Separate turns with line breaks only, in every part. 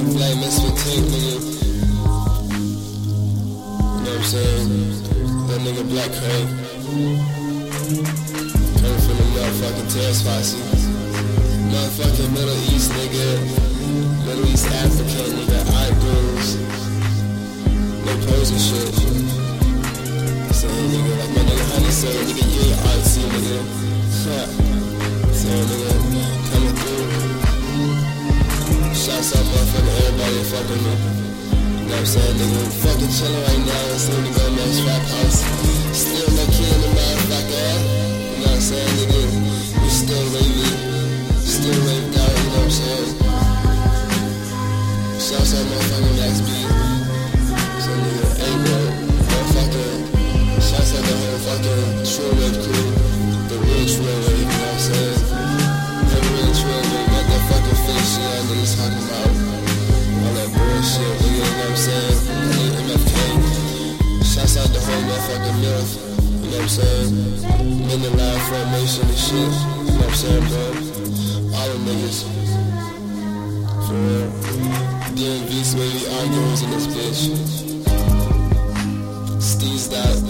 motherfucking black misfit tank, nigga. You know what I'm saying? That nigga Black Craig. Coming from the motherfucking Terrace Posse. Motherfucking Middle East, nigga. Middle East African, nigga. Idols. No pose and shit. Saying, nigga, like my nigga Honey said, nigga, you ain't artsy, nigga. Saying, nigga, Out motherfucking everybody that fuck with me. You know what I'm saying, nigga? Fucking chillin' right now, Max Rap House. Still no kid in the motherfucker. You know what I'm saying, nigga? Still wavy. Still waved out, you know what I'm saying? Out motherfucking Max B. you know what I'm saying? In line formation and shit, you know what I'm saying, bro? All them niggas. For real. DMV's wavy arguers in this bitch. Steezed out.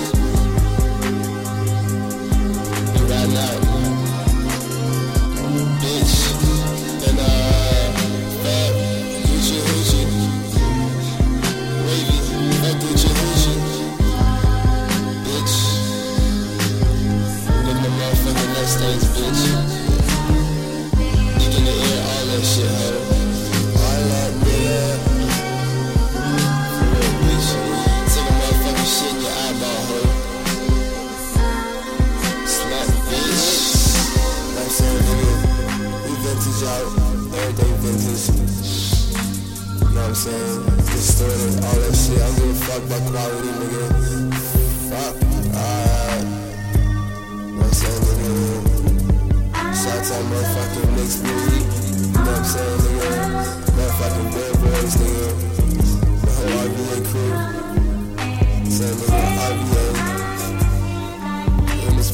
In the all that shit. All that real, bitch. A motherfucking shit in your eyeball. Slap, bitch. Saying? We vintage out. Everything vintage. You know what I'm saying? Distorted, all that shit. I don't give a fuck quality, nigga.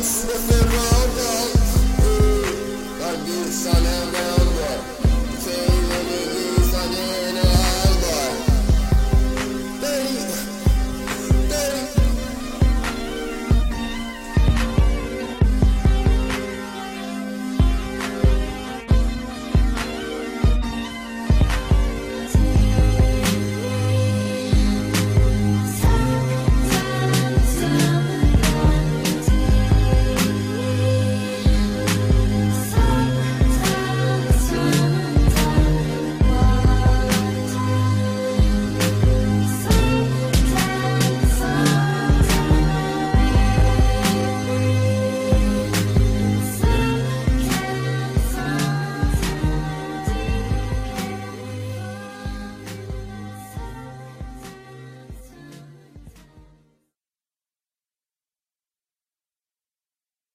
it wrong,